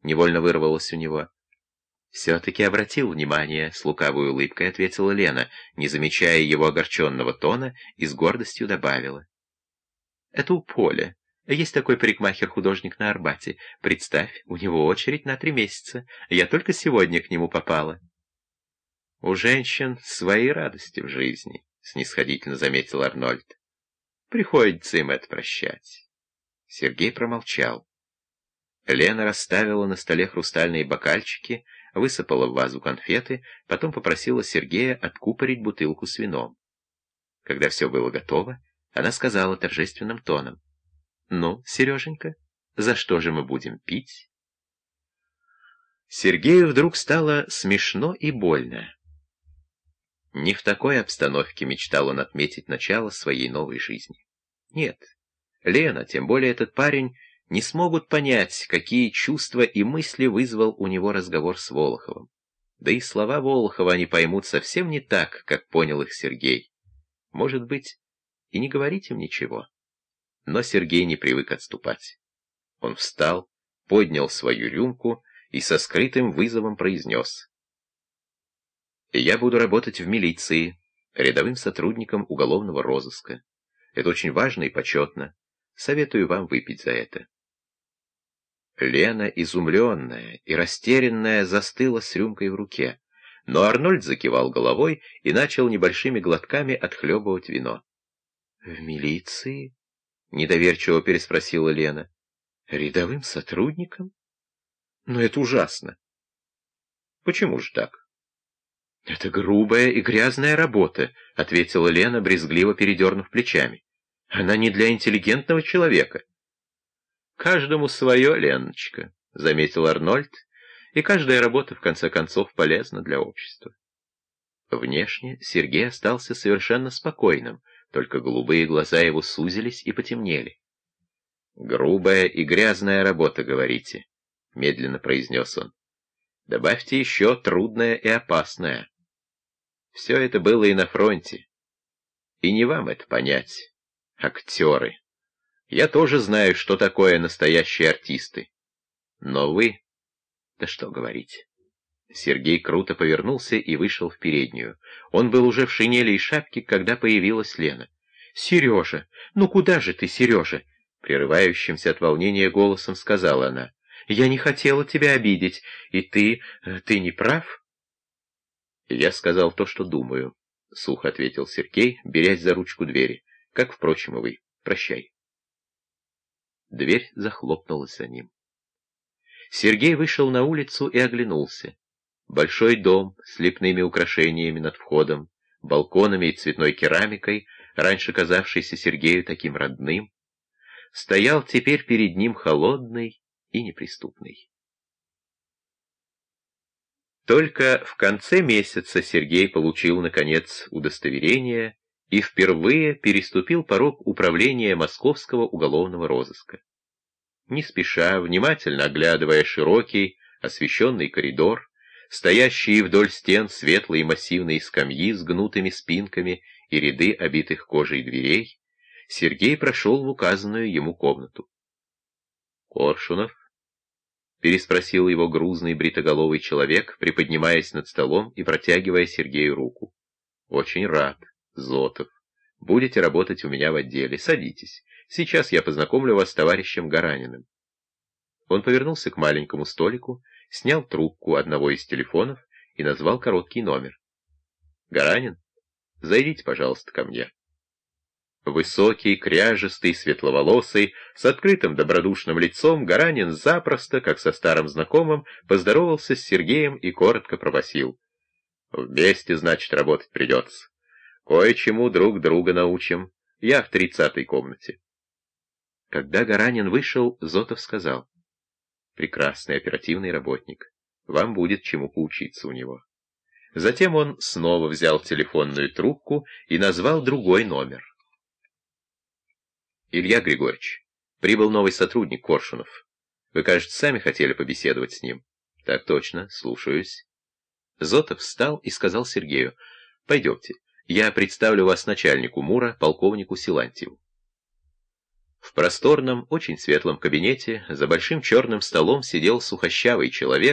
— невольно вырвалось у него. «Все-таки обратил внимание», — с лукавой улыбкой ответила Лена, не замечая его огорченного тона, и с гордостью добавила. «Это у Поля. Есть такой парикмахер-художник на Арбате. Представь, у него очередь на три месяца. Я только сегодня к нему попала». «У женщин свои радости в жизни», — снисходительно заметил Арнольд. «Приходится им это прощать». Сергей промолчал. Лена расставила на столе хрустальные бокальчики, высыпала в вазу конфеты, потом попросила Сергея откупорить бутылку с вином. Когда все было готово, она сказала торжественным тоном. «Ну, Сереженька, за что же мы будем пить?» Сергею вдруг стало смешно и больно. Не в такой обстановке мечтал он отметить начало своей новой жизни. Нет, Лена, тем более этот парень, не смогут понять, какие чувства и мысли вызвал у него разговор с Волоховым. Да и слова Волохова они поймут совсем не так, как понял их Сергей. Может быть, и не говорить им ничего. Но Сергей не привык отступать. Он встал, поднял свою рюмку и со скрытым вызовом произнес. «Я буду работать в милиции, рядовым сотрудником уголовного розыска. Это очень важно и почетно. Советую вам выпить за это». Лена, изумленная и растерянная, застыла с рюмкой в руке, но Арнольд закивал головой и начал небольшими глотками отхлебывать вино. — В милиции? — недоверчиво переспросила Лена. — Рядовым сотрудником? Но это ужасно. — Почему же так? — Это грубая и грязная работа, — ответила Лена, брезгливо передернув плечами. — Она не для интеллигентного человека. «Каждому свое, Леночка», — заметил Арнольд, «и каждая работа, в конце концов, полезна для общества». Внешне Сергей остался совершенно спокойным, только голубые глаза его сузились и потемнели. «Грубая и грязная работа, говорите», — медленно произнес он. «Добавьте еще трудная и опасная. Все это было и на фронте. И не вам это понять, актеры». Я тоже знаю, что такое настоящие артисты. Но вы... Да что говорить. Сергей круто повернулся и вышел в переднюю. Он был уже в шинели и шапке, когда появилась Лена. «Сережа! Ну куда же ты, Сережа?» Прерывающимся от волнения голосом сказала она. «Я не хотела тебя обидеть, и ты... Э, ты не прав?» «Я сказал то, что думаю», — сухо ответил Сергей, берясь за ручку двери. «Как, впрочем, и вы. Прощай». Дверь захлопнулась за ним. Сергей вышел на улицу и оглянулся. Большой дом с лепными украшениями над входом, балконами и цветной керамикой, раньше казавшийся Сергею таким родным, стоял теперь перед ним холодный и неприступный. Только в конце месяца Сергей получил, наконец, удостоверение и впервые переступил порог управления Московского уголовного розыска. Не спеша, внимательно оглядывая широкий, освещенный коридор, стоящие вдоль стен светлые массивные скамьи с гнутыми спинками и ряды обитых кожей дверей, Сергей прошел в указанную ему комнату. «Коршунов?» — переспросил его грузный бритоголовый человек, приподнимаясь над столом и протягивая Сергею руку. «Очень рад». Зотов. Будете работать у меня в отделе. Садитесь. Сейчас я познакомлю вас с товарищем Гараниным. Он повернулся к маленькому столику, снял трубку одного из телефонов и назвал короткий номер. «Гаранин, зайдите, пожалуйста, ко мне». Высокий, кряжестый, светловолосый, с открытым добродушным лицом, Гаранин запросто, как со старым знакомым, поздоровался с Сергеем и коротко пробасил. «Вместе, значит, работать придется». Кое-чему друг друга научим. Я в тридцатой комнате. Когда Гаранин вышел, Зотов сказал. Прекрасный оперативный работник. Вам будет чему поучиться у него. Затем он снова взял телефонную трубку и назвал другой номер. Илья Григорьевич, прибыл новый сотрудник Коршунов. Вы, кажется, сами хотели побеседовать с ним. Так точно, слушаюсь. Зотов встал и сказал Сергею, пойдемте. Я представлю вас начальнику МУРа, полковнику Силантьеву. В просторном, очень светлом кабинете за большим черным столом сидел сухощавый человек,